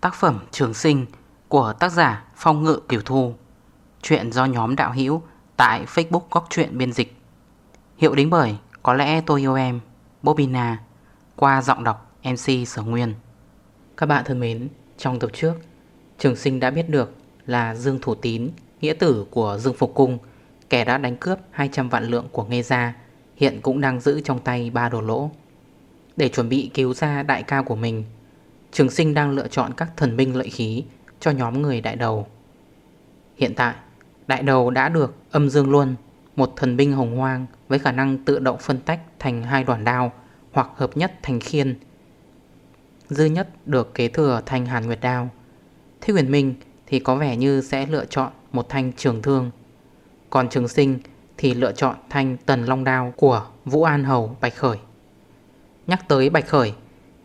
Tác phẩm Trường Sinh của tác giả Phong Ngự Kiều Thu. Chuyện do nhóm đạo hữu tại Facebook Góc Chuyện Biên Dịch. Hiệu đính bởi Có lẽ tôi yêu em Bobina Qua giọng đọc MC Sở Nguyên. Các bạn thân mến, trong tập trước Trường Sinh đã biết được là Dương Thủ Tín Nghĩa tử của Dương Phục Cung Kẻ đã đánh cướp 200 vạn lượng của Nghê Gia Hiện cũng đang giữ trong tay ba đồ lỗ. Để chuẩn bị cứu ra đại ca của mình Trường sinh đang lựa chọn các thần binh lợi khí cho nhóm người đại đầu. Hiện tại, đại đầu đã được âm dương luôn, một thần binh hồng hoang với khả năng tự động phân tách thành hai đoàn đao hoặc hợp nhất thành khiên. Dư nhất được kế thừa thành hàn nguyệt đao. Thế huyền minh thì có vẻ như sẽ lựa chọn một thanh trường thương. Còn trường sinh thì lựa chọn thanh tần long đao của Vũ An Hầu Bạch Khởi. Nhắc tới Bạch Khởi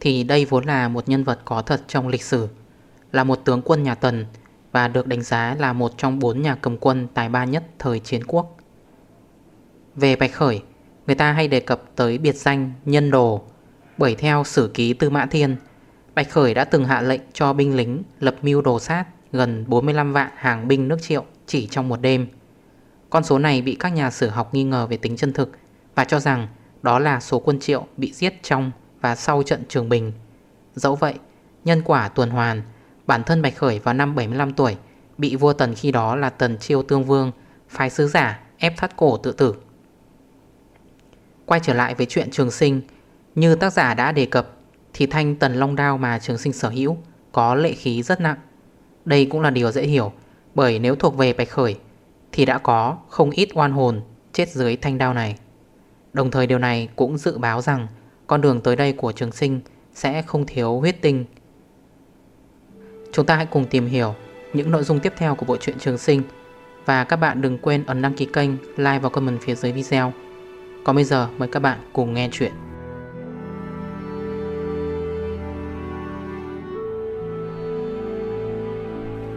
thì đây vốn là một nhân vật có thật trong lịch sử, Là một tướng quân nhà Tần Và được đánh giá là một trong bốn nhà cầm quân tài ba nhất thời chiến quốc Về Bạch Khởi, Người ta hay đề cập tới biệt danh nhân đồ, Bởi theo sử ký Tư Mã Thiên, Bạch Khởi đã từng hạ lệnh cho binh lính lập mưu đồ sát gần 45 vạn hàng binh nước triệu chỉ trong một đêm. Con số này bị các nhà sử học nghi ngờ về tính chân thực và cho rằng đó là số quân triệu bị giết trong và sau trận Trường Bình. Dẫu vậy, nhân quả tuần hoàn, bản thân Bạch Khởi vào năm 75 tuổi bị vua Tần khi đó là Tần Chiêu Tương Vương phái sứ giả ép thắt cổ tự tử. Quay trở lại với chuyện Trường Sinh, như tác giả đã đề cập thì thanh Tần Long Đao mà Trường Sinh sở hữu có lệ khí rất nặng. Đây cũng là điều dễ hiểu bởi nếu thuộc về Bạch Khởi thì đã có không ít oan hồn chết dưới thanh đao này. Đồng thời điều này cũng dự báo rằng con đường tới đây của trường sinh sẽ không thiếu huyết tinh. Chúng ta hãy cùng tìm hiểu những nội dung tiếp theo của bộ truyện trường sinh. Và các bạn đừng quên ấn đăng ký kênh, like và comment phía dưới video. Còn bây giờ mời các bạn cùng nghe chuyện.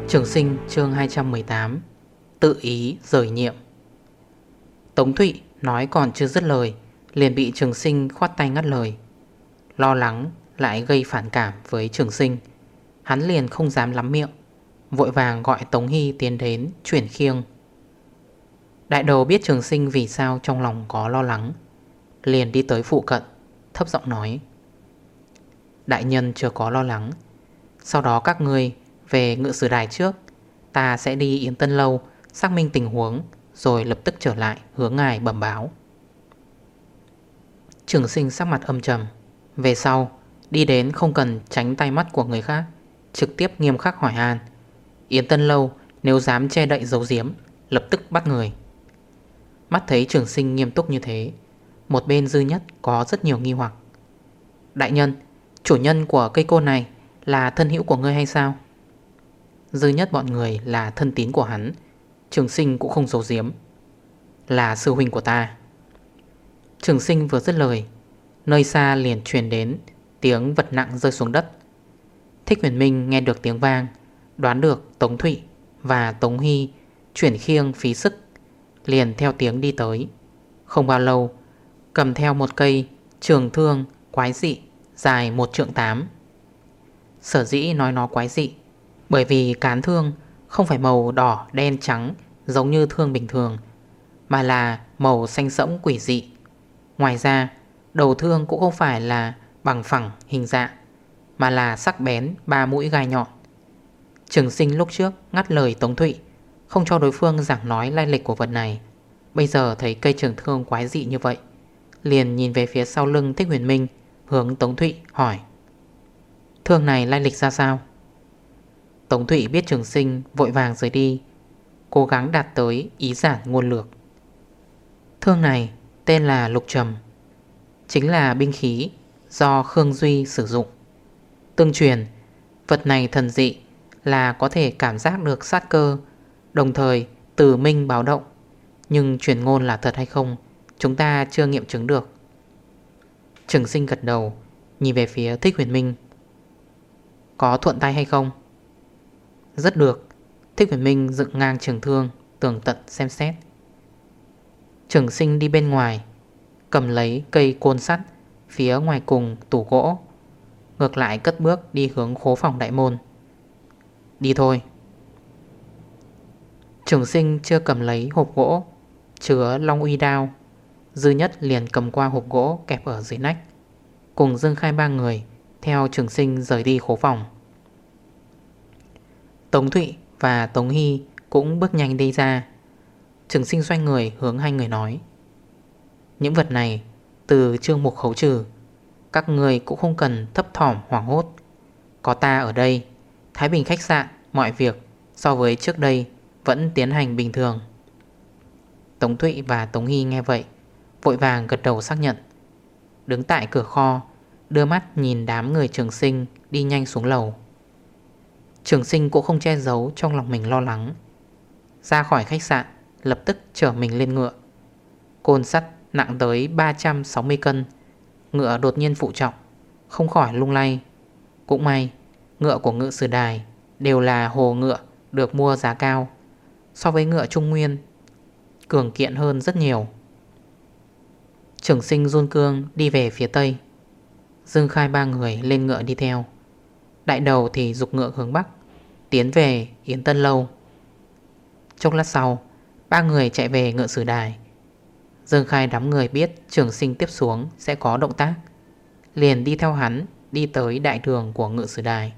Trường sinh chương 218 Tự ý rời nhiệm. Tống Thụy nói còn chưa dứt lời Liền bị trường sinh khoát tay ngắt lời. Lo lắng lại gây phản cảm với trường sinh. Hắn liền không dám lắm miệng, Vội vàng gọi Tống Hy tiến đến chuyển khiêng. Đại đầu biết trường sinh vì sao trong lòng có lo lắng, Liền đi tới phụ cận, Thấp giọng nói, Đại nhân chưa có lo lắng. Sau đó các người về ngự sử đài trước, Ta sẽ đi Yến Tân Lâu, Xác minh tình huống, Rồi lập tức trở lại hướng ngài bẩm báo. Trường sinh sắc mặt âm trầm. Về sau, Đi đến không cần tránh tay mắt của người khác, Trực tiếp nghiêm khắc hỏi Hàn Yến Tân Lâu, nếu dám che đậy dấu diếm, Lập tức bắt người. Mắt thấy trường sinh nghiêm túc như thế, Một bên dư nhất có rất nhiều nghi hoặc. Đại nhân, Chủ nhân của cây côn này Là thân hữu của ngươi hay sao? Dư nhất bọn người là thân tín của hắn, Trường sinh cũng không dấu diếm Là sư huynh của ta. Trường sinh vừa dứt lời, Nơi xa liền truyền đến Tiếng vật nặng rơi xuống đất. Thích huyền minh nghe được tiếng vang, Đoán được Tống Thụy và Tống Hy Chuyển khiêng phí sức, Liền theo tiếng đi tới. Không bao lâu, Cầm theo một cây trường thương quái dị Dài một trượng tám. Sở dĩ nói nó quái dị, Bởi vì cán thương Không phải màu đỏ, đen, trắng Giống như thương bình thường, Mà là màu xanh sẫm quỷ dị. Ngoài ra, đầu thương cũng không phải là bằng phẳng hình dạng, Mà là sắc bén ba mũi gai nhọn. Trường sinh lúc trước ngắt lời Tống Thụy, Không cho đối phương giảng nói lai lịch của vật này. Bây giờ thấy cây trường thương quái dị như vậy, Liền nhìn về phía sau lưng Thích Huyền Minh, Hướng Tống Thụy hỏi, Thương này lai lịch ra sao? Tống Thụy biết trường sinh vội vàng rời đi, Cố gắng đạt tới ý giản nguồn lược. Thương này tên là Lục Trầm, Chính là binh khí do Khương Duy sử dụng. Tương truyền, Vật này thần dị là có thể cảm giác được sát cơ, Đồng thời từ minh báo động, Nhưng truyền ngôn là thật hay không, Chúng ta chưa nghiệm chứng được. Trường sinh gật đầu, Nhìn về phía thích huyền minh. Có thuận tay hay không? Rất được. Thích huyền minh dựng ngang trường thương, Tường tận xem xét. Trường sinh đi bên ngoài, Cầm lấy cây côn sắt, Phía ngoài cùng tủ gỗ, Ngược lại cất bước đi hướng khố phòng đại môn. Đi thôi. Trường sinh chưa cầm lấy hộp gỗ, Chứa long uy đao, Dư nhất liền cầm qua hộp gỗ kẹp ở dưới nách, Cùng Dương Khai ba người Theo trường sinh rời đi khố phòng. Tống Thụy và Tống Hy cũng bước nhanh đi ra. Trường sinh xoay người hướng hai người nói. Những vật này, từ trương mục khấu trừ, Các người cũng không cần thấp thỏm hoảng hốt. Có ta ở đây, Thái Bình khách sạn, Mọi việc so với trước đây Vẫn tiến hành bình thường. Tống Thụy và Tống Hy nghe vậy, Vội vàng gật đầu xác nhận. Đứng tại cửa kho, Đưa mắt nhìn đám người trường sinh Đi nhanh xuống lầu. Trường sinh cũng không che giấu Trong lòng mình lo lắng. Ra khỏi khách sạn Lập tức chở mình lên ngựa. Côn sắt nặng tới 360 cân, Ngựa đột nhiên phụ trọng, Không khỏi lung lay. Cũng may, Ngựa của ngựa sử đài Đều là hồ ngựa được mua giá cao, So với ngựa trung nguyên, Cường kiện hơn rất nhiều. Trưởng sinh run cương đi về phía tây. Dương khai ba người lên ngựa đi theo. Đại đầu thì dục ngựa hướng bắc, Tiến về Yến Tân Lâu. Trong lát sau Ba người chạy về ngựa sử đài. Dương khai đám người biết trường sinh tiếp xuống sẽ có động tác. Liền đi theo hắn, Đi tới đại đường của ngựa sử đài.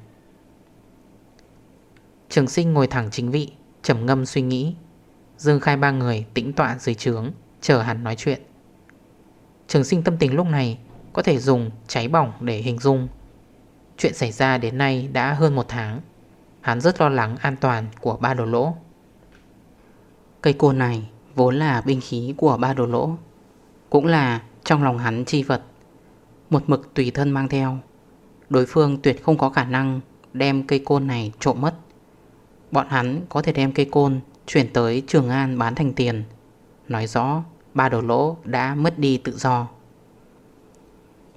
Trường sinh ngồi thẳng chính vị, trầm ngâm suy nghĩ. Dương khai ba người tĩnh tọa dưới trướng, Chờ hắn nói chuyện. Trường sinh tâm tình lúc này Có thể dùng cháy bỏng để hình dung. Chuyện xảy ra đến nay đã hơn một tháng. Hắn rất lo lắng an toàn của ba đồ lỗ. Cây côn này vốn là binh khí của ba đồ lỗ, Cũng là trong lòng hắn chi vật. Một mực tùy thân mang theo, Đối phương tuyệt không có khả năng đem cây côn này trộm mất. Bọn hắn có thể đem cây côn chuyển tới Trường An bán thành tiền. Nói rõ, ba đồ lỗ đã mất đi tự do.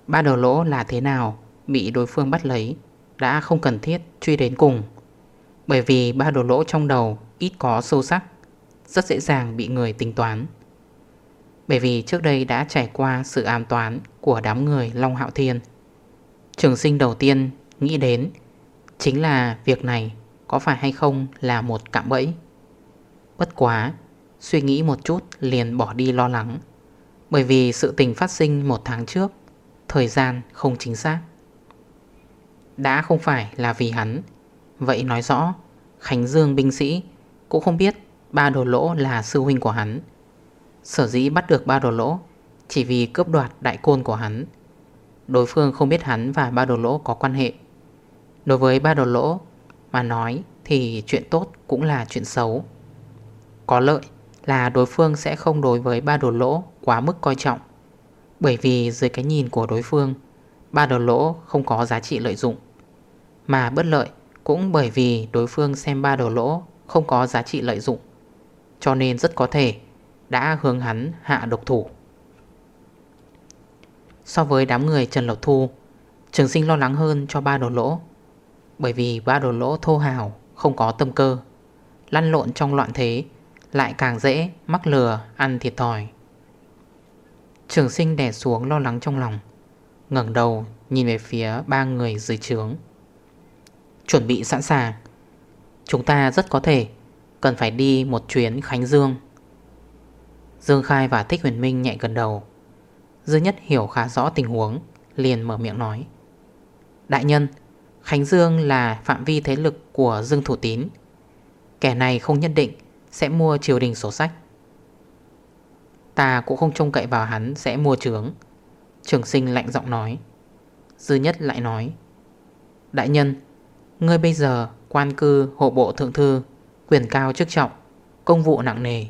Ba đồ lỗ là thế nào Bị đối phương bắt lấy Đã không cần thiết truy đến cùng, Bởi vì ba đồ lỗ trong đầu Ít có sâu sắc. Rất dễ dàng bị người tính toán. Bởi vì trước đây đã trải qua sự ám toán Của đám người Long Hạo Thiên. Trường sinh đầu tiên nghĩ đến Chính là việc này có phải hay không là một cạm bẫy. Bất quá, Suy nghĩ một chút liền bỏ đi lo lắng. Bởi vì sự tình phát sinh một tháng trước, Thời gian không chính xác. Đã không phải là vì hắn, Vậy nói rõ, Khánh Dương binh sĩ Cũng không biết ba đồ lỗ là sư huynh của hắn. Sở dĩ bắt được ba đồ lỗ, Chỉ vì cướp đoạt đại côn của hắn. Đối phương không biết hắn và ba đồ lỗ có quan hệ. Đối với ba đồ lỗ Mà nói thì chuyện tốt cũng là chuyện xấu. Có lợi là đối phương sẽ không đối với ba đồ lỗ quá mức coi trọng, Bởi vì dưới cái nhìn của đối phương, Ba đồ lỗ không có giá trị lợi dụng. Mà bất lợi cũng bởi vì đối phương xem ba đồ lỗ không có giá trị lợi dụng. Cho nên rất có thể đã hướng hắn hạ độc thủ. So với đám người Trần Lộc Thu, Trường sinh lo lắng hơn cho ba đồ lỗ, Bởi vì ba đồ lỗ thô hào, Không có tâm cơ. Lăn lộn trong loạn thế, lại càng dễ mắc lừa, ăn thiệt thòi. Trường sinh đè xuống lo lắng trong lòng, ngẩng đầu nhìn về phía ba người dưới trướng. Chuẩn bị sẵn sàng, Chúng ta rất có thể Cần phải đi một chuyến Khánh Dương. Dương Khai và Thích Huyền Minh nhẹ gần đầu. Dương Nhất hiểu khá rõ tình huống, Liền mở miệng nói. Đại nhân, Khánh Dương là phạm vi thế lực của Dương Thủ Tín. Kẻ này không nhất định sẽ mua triều đình sổ sách. Ta cũng không trông cậy vào hắn sẽ mua trướng. Trường sinh lạnh giọng nói. Dư nhất lại nói. Đại nhân, Ngươi bây giờ quan cư hộ bộ thượng thư Quyền cao chức trọng, Công vụ nặng nề.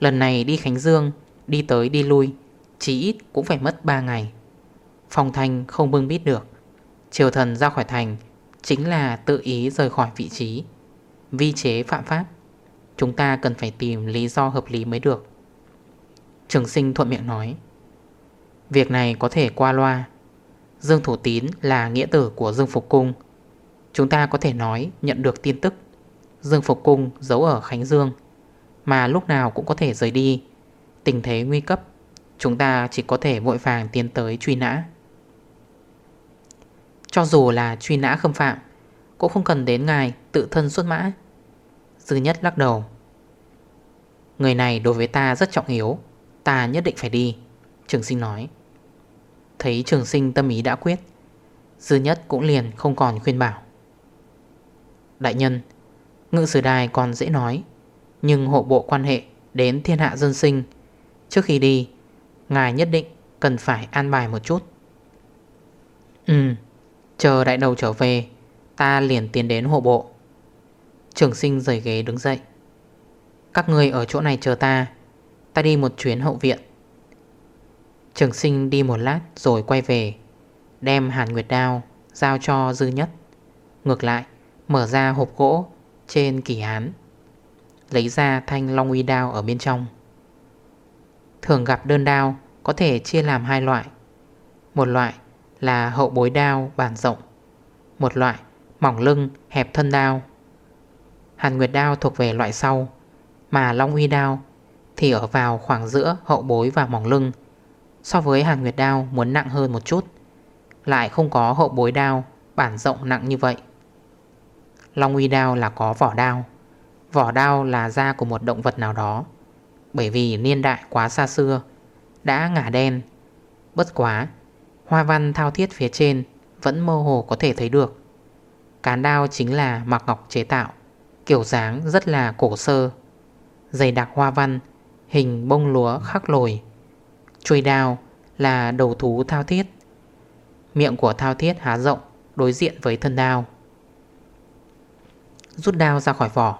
Lần này đi Khánh Dương, Đi tới đi lui, Chỉ ít cũng phải mất 3 ngày. Phòng thành không bưng biết được. Triều thần ra khỏi thành Chính là tự ý rời khỏi vị trí. Vi chế phạm pháp, Chúng ta cần phải tìm lý do hợp lý mới được. Trường sinh thuận miệng nói, Việc này có thể qua loa. Dương Thủ Tín là nghĩa tử của Dương Phục Cung. Chúng ta có thể nói nhận được tin tức. Dương Phục Cung giấu ở Khánh Dương, Mà lúc nào cũng có thể rời đi. Tình thế nguy cấp, Chúng ta chỉ có thể vội vàng tiến tới truy nã. Cho dù là truy nã khâm phạm, Cũng không cần đến ngài tự thân xuất mã. Dư nhất lắc đầu. Người này đối với ta rất trọng yếu, Ta nhất định phải đi, Trường sinh nói. Thấy trường sinh tâm ý đã quyết, Dư nhất cũng liền không còn khuyên bảo. Đại nhân Ngự sử đài còn dễ nói. Nhưng hộ bộ quan hệ đến thiên hạ dân sinh, Trước khi đi, Ngài nhất định cần phải an bài một chút. Ừ Chờ đại đầu trở về, Ta liền tiến đến hộ bộ. Trường sinh rời ghế đứng dậy. Các người ở chỗ này chờ ta Ta đi một chuyến hậu viện. Trường sinh đi một lát rồi quay về, Đem hàn nguyệt đao Giao cho dư nhất. Ngược lại, mở ra hộp gỗ trên kỳ án Lấy ra thanh long uy đao ở bên trong. Thường gặp đơn đao Có thể chia làm hai loại. Một loại là hậu bối đao bản rộng, Một loại mỏng lưng hẹp thân đao. Hàn Nguyệt đao thuộc về loại sau, Mà Long Uy đao thì ở vào khoảng giữa hậu bối và mỏng lưng. So với Hàn Nguyệt đao muốn nặng hơn một chút, Lại không có hậu bối đao bản rộng nặng như vậy. Long uy đao là có vỏ đao. Vỏ đao là da của một động vật nào đó. Bởi vì niên đại quá xa xưa, Đã ngả đen. Bất quá, Hoa văn thao thiết phía trên Vẫn mơ hồ có thể thấy được. Cán đao chính là mạc ngọc chế tạo, Kiểu dáng rất là cổ sơ. Dày đặc hoa văn, Hình bông lúa khắc lồi. Chuôi đao là đầu thú thao thiết. Miệng của thao thiết há rộng, Đối diện với thân đao. Rút đao ra khỏi vỏ.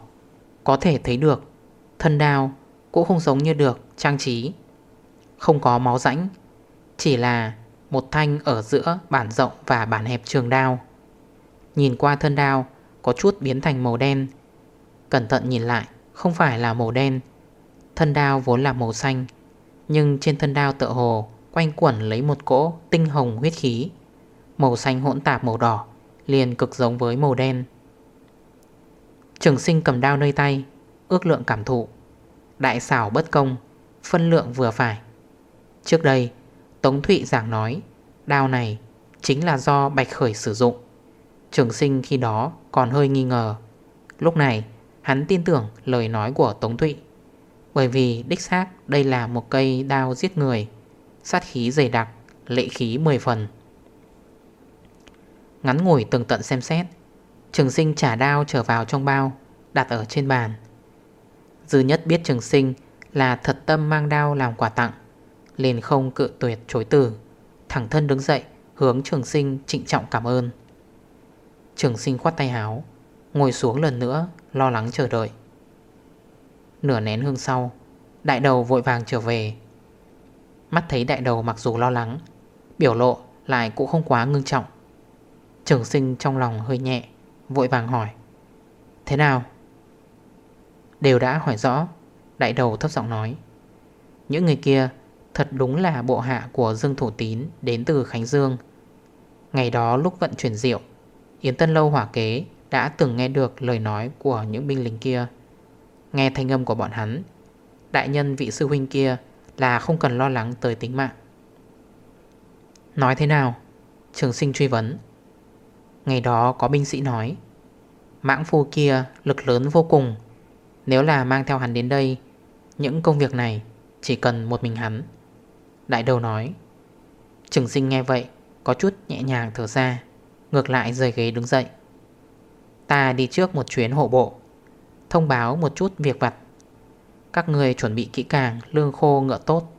Có thể thấy được, Thân đao cũng không giống như được trang trí. Không có máu rãnh, Chỉ là một thanh ở giữa bản rộng và bản hẹp trường đao. Nhìn qua thân đao Có chút biến thành màu đen. Cẩn thận nhìn lại, Không phải là màu đen. Thân đao vốn là màu xanh, Nhưng trên thân đao tựa hồ Quanh quẩn lấy một cỗ tinh hồng huyết khí. Màu xanh hỗn tạp màu đỏ Liền cực giống với màu đen. Trường sinh cầm đao nơi tay, Ước lượng cảm thụ. Đại xảo bất công, Phân lượng vừa phải. Trước đây, Tống Thụy giảng nói, Đao này chính là do Bạch Khởi sử dụng. Trường sinh khi đó còn hơi nghi ngờ. Lúc này, hắn tin tưởng lời nói của Tống Thụy. Bởi vì đích xác đây là một cây đao giết người, Sát khí dày đặc, Lệ khí 10 phần. Ngắn ngủi từng tận xem xét Trường sinh trả đao trở vào trong bao, Đặt ở trên bàn. Dư nhất biết trường sinh Là thật tâm mang đao làm quà tặng, Liền không cự tuyệt chối từ, Thẳng thân đứng dậy, Hướng trường sinh trịnh trọng cảm ơn. Trường sinh khoát tay háo Ngồi xuống lần nữa, Lo lắng chờ đợi. Nửa nén hương sau, Đại đầu vội vàng trở về. Mắt thấy đại đầu mặc dù lo lắng, Biểu lộ lại cũng không quá ngưng trọng. Trường sinh trong lòng hơi nhẹ Vội vàng hỏi. Thế nào? Đều đã hỏi rõ, Đại đầu thấp giọng nói. Những người kia thật đúng là bộ hạ của Dương Thủ Tín Đến từ Khánh Dương. Ngày đó lúc vận chuyển rượu, Yến Tân Lâu hỏa kế Đã từng nghe được lời nói của những binh lính kia. Nghe thanh âm của bọn hắn, Đại nhân vị sư huynh kia Là không cần lo lắng tới tính mạng. Nói thế nào? Trường sinh truy vấn. Ngày đó có binh sĩ nói, Mãng phu kia lực lớn vô cùng. Nếu là mang theo hắn đến đây, Những công việc này Chỉ cần một mình hắn. Đại đầu nói, Trường sinh nghe vậy, Có chút nhẹ nhàng thở ra, Ngược lại rời ghế đứng dậy. Ta đi trước một chuyến hộ bộ, Thông báo một chút việc vặt. Các người chuẩn bị kỹ càng, Lương khô, ngựa tốt.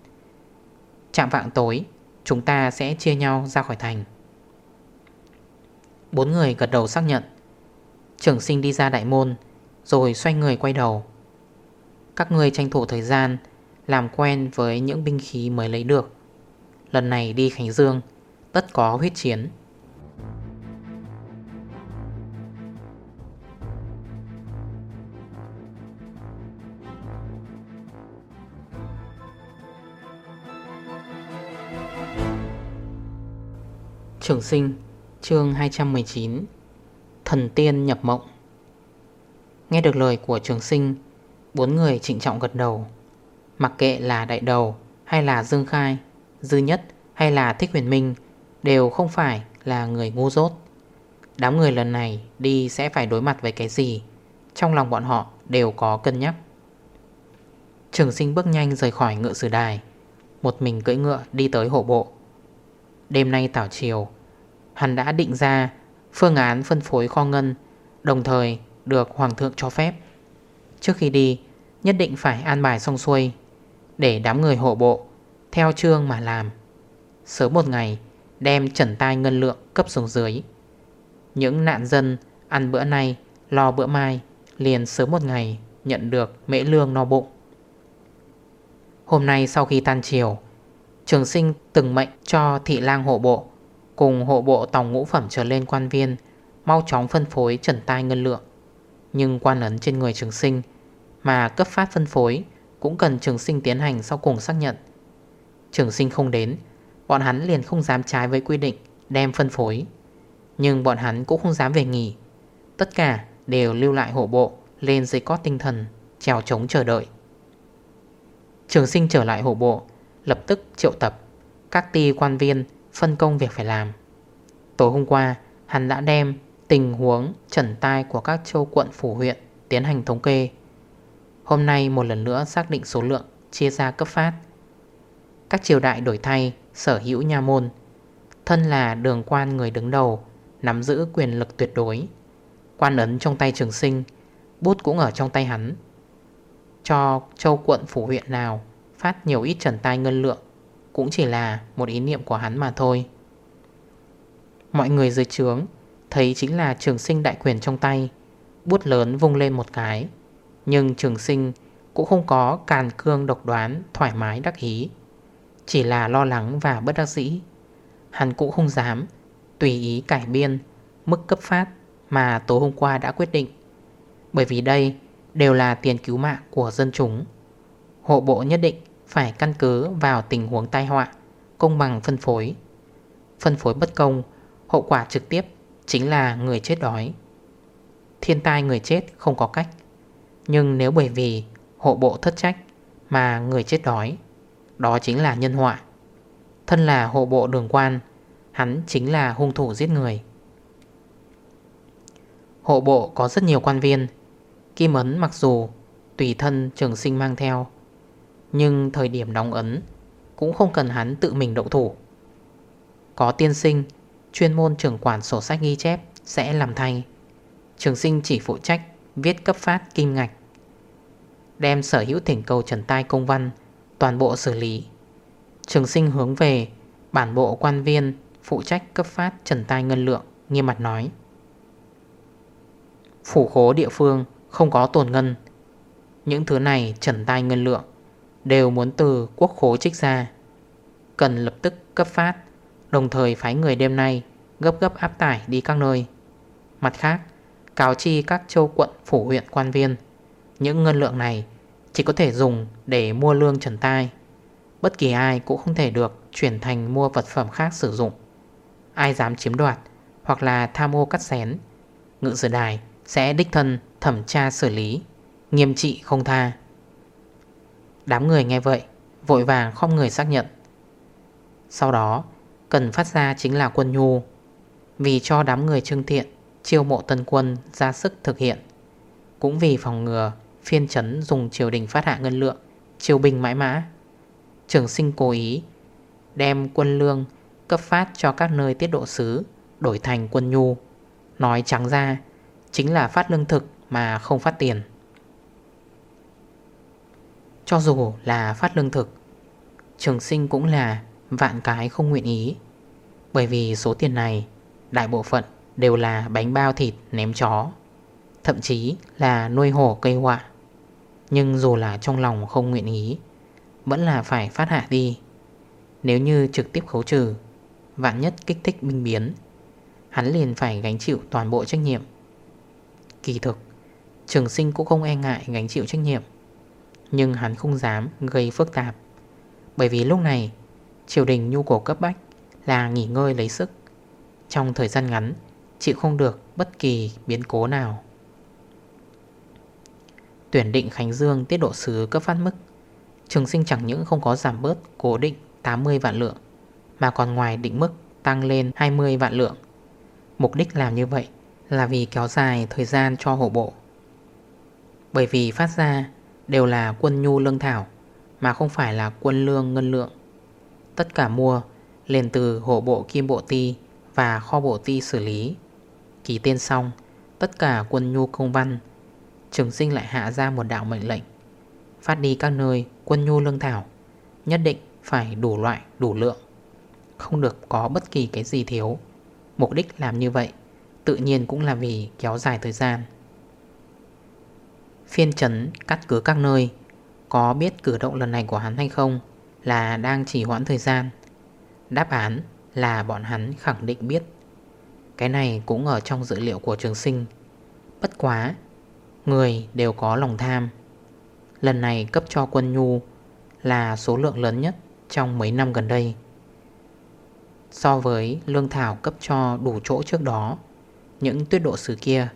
Chạm vạng tối, Chúng ta sẽ chia nhau ra khỏi thành. Bốn người gật đầu xác nhận. Trưởng sinh đi ra đại môn, Rồi xoay người quay đầu. Các người tranh thủ thời gian, Làm quen với những binh khí mới lấy được. Lần này đi Khánh Dương, Tất có huyết chiến. Trường sinh chương 219 Thần tiên nhập mộng. Nghe được lời của trường sinh, Bốn người trịnh trọng gật đầu. Mặc kệ là đại đầu Hay là Dương Khai, Dư Nhất hay là Thích Huyền Minh, Đều không phải là người ngu dốt. Đám người lần này đi sẽ phải đối mặt với cái gì, Trong lòng bọn họ đều có cân nhắc. Trường sinh bước nhanh rời khỏi ngựa sử đài, Một mình cưỡi ngựa đi tới hộ bộ. Đêm nay tảo chiều Hắn đã định ra phương án phân phối kho ngân, Đồng thời được hoàng thượng cho phép. Trước khi đi, Nhất định phải an bài xong xuôi Để đám người hộ bộ Theo chương mà làm. Sớm một ngày, Đem trần tai ngân lượng cấp xuống dưới. Những nạn dân Ăn bữa nay, Lo bữa mai, Liền sớm một ngày Nhận được mễ lương no bụng. Hôm nay sau khi tan chiều Trường sinh từng mệnh cho thị lang hộ bộ Cùng hộ bộ tòng ngũ phẩm trở lên quan viên, Mau chóng phân phối trần tai ngân lượng. Nhưng quan ấn trên người trường sinh Mà cấp phát phân phối Cũng cần trường sinh tiến hành sau cùng xác nhận. Trường sinh không đến, Bọn hắn liền không dám trái với quy định Đem phân phối. Nhưng bọn hắn cũng không dám về nghỉ. Tất cả đều lưu lại hộ bộ Lên dây cót tinh thần, Trèo trống chờ đợi. Trường sinh trở lại hộ bộ, Lập tức triệu tập Các ti quan viên phân công việc phải làm. Tối hôm qua, Hắn đã đem tình huống trần tai của các châu quận phủ huyện Tiến hành thống kê. Hôm nay một lần nữa xác định số lượng, Chia ra cấp phát. Các triều đại đổi thay Sở hữu nhà môn, Thân là đường quan người đứng đầu, Nắm giữ quyền lực tuyệt đối. Quan ấn trong tay trường sinh, Bút cũng ở trong tay hắn. Cho châu quận phủ huyện nào Phát nhiều ít trần tai ngân lượng cũng chỉ là một ý niệm của hắn mà thôi. Mọi người dưới trướng Thấy chính là trường sinh đại quyền trong tay, Bút lớn vung lên một cái. Nhưng trường sinh cũng không có càn cương độc đoán, Thoải mái đắc ý. Chỉ là lo lắng và bất đắc dĩ. Hắn cũng không dám Tùy ý cải biên Mức cấp phát mà tối hôm qua đã quyết định. Bởi vì đây đều là tiền cứu mạng của dân chúng. Hộ bộ nhất định phải căn cứ vào tình huống tai họa, Công bằng phân phối. Phân phối bất công, Hậu quả trực tiếp chính là người chết đói. Thiên tai người chết không có cách, Nhưng nếu bởi vì hộ bộ thất trách Mà người chết đói, Đó chính là nhân họa. Thân là hộ bộ đường quan, Hắn chính là hung thủ giết người. Hộ bộ có rất nhiều quan viên, Kim ấn mặc dù Tùy thân trường sinh mang theo nhưng thời điểm đóng ấn, Cũng không cần hắn tự mình động thủ. Có tiên sinh, Chuyên môn trưởng quản sổ sách ghi chép Sẽ làm thay. Trường sinh chỉ phụ trách Viết cấp phát kim ngạch, Đem sở hữu thỉnh cầu trần tai công văn, Toàn bộ xử lý. Trường sinh hướng về Bản bộ quan viên Phụ trách cấp phát trần tai ngân lượng, Nghiêm mặt nói. Phủ khố địa phương không có tồn ngân. Những thứ này trần tai ngân lượng Đều muốn từ quốc khố trích ra. Cần lập tức cấp phát, Đồng thời phái người đêm nay Gấp gấp áp tải đi các nơi. Mặt khác, Cáo chi các châu quận, phủ huyện, quan viên. Những ngân lượng này Chỉ có thể dùng để mua lương trần tai. Bất kỳ ai cũng không thể được Chuyển thành mua vật phẩm khác sử dụng. Ai dám chiếm đoạt Hoặc là tham ô cắt xén, Ngự sử đài sẽ đích thân thẩm tra xử lý, Nghiêm trị không tha. Đám người nghe vậy, Vội vàng không người xác nhận. Sau đó, Cần phát ra chính là quân nhu. Vì cho đám người trưng thiện, Chiêu mộ tân quân ra sức thực hiện. Cũng vì phòng ngừa, Phiên chấn dùng triều đình phát hạ ngân lượng, Triều bình mãi mã. Trường sinh cố ý, Đem quân lương cấp phát cho các nơi tiết độ sứ, Đổi thành quân nhu. Nói trắng ra, Chính là phát lương thực mà không phát tiền. Cho dù là phát lương thực, Trường sinh cũng là vạn cái không nguyện ý. Bởi vì số tiền này, Đại bộ phận đều là bánh bao thịt ném chó, Thậm chí là nuôi hổ cây họa. Nhưng dù là trong lòng không nguyện ý, Vẫn là phải phát hạ đi. Nếu như trực tiếp khấu trừ, Vạn nhất kích thích binh biến, Hắn liền phải gánh chịu toàn bộ trách nhiệm. Kỳ thực, Trường sinh cũng không e ngại gánh chịu trách nhiệm. Nhưng hắn không dám gây phức tạp. Bởi vì lúc này, Triều đình nhu cầu cấp bách Là nghỉ ngơi lấy sức. Trong thời gian ngắn, Chịu không được bất kỳ biến cố nào. Tuyển định Khánh Dương tiết độ sứ cấp phát mức. Trường sinh chẳng những không có giảm bớt cố định 80 vạn lượng, Mà còn ngoài định mức tăng lên 20 vạn lượng. Mục đích làm như vậy là vì kéo dài thời gian cho hộ bộ. Bởi vì phát ra đều là quân nhu lương thảo, Mà không phải là quân lương ngân lượng. Tất cả mua liền từ hộ bộ kim bộ ti và kho bộ ti xử lý. Ký tên xong, Tất cả quân nhu công văn, Trường sinh lại hạ ra một đạo mệnh lệnh, Phát đi các nơi quân nhu lương thảo, Nhất định phải đủ loại, đủ lượng. Không được có bất kỳ cái gì thiếu. Mục đích làm như vậy, Tự nhiên cũng là vì kéo dài thời gian. Phiên trấn cắt cứ các nơi. Có biết cử động lần này của hắn hay không Là đang chỉ hoãn thời gian? Đáp án là bọn hắn khẳng định biết. Cái này cũng ở trong dữ liệu của trường sinh. Bất quá, Người đều có lòng tham. Lần này cấp cho quân nhu Là số lượng lớn nhất Trong mấy năm gần đây. So với lương thảo cấp cho đủ chỗ trước đó, Những tuyết độ sứ kia